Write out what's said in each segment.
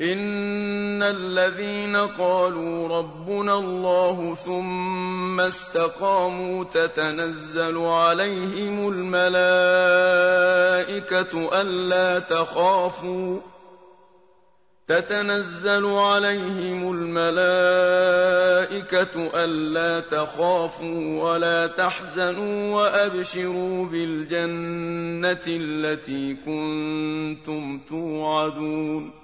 إن الذين قالوا ربنا الله ثم استقاموا تتنزل عليهم الملائكة ألا تخافوا تتنزل عليهم الملائكة ألا تخافوا ولا تحزنوا وأبشروا بالجنة التي كنتم توعدون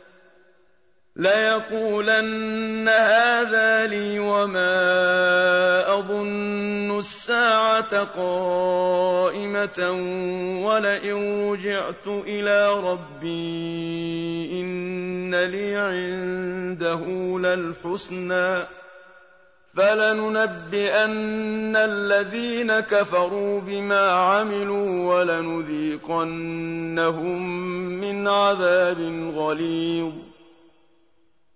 ليقولن هذا لي وما أظن الساعة قائمة ولئن رجعت إلى ربي إن لي عنده للحسنى فلننبئن الذين كفروا بما عملوا ولنذيقنهم من عذاب غليظ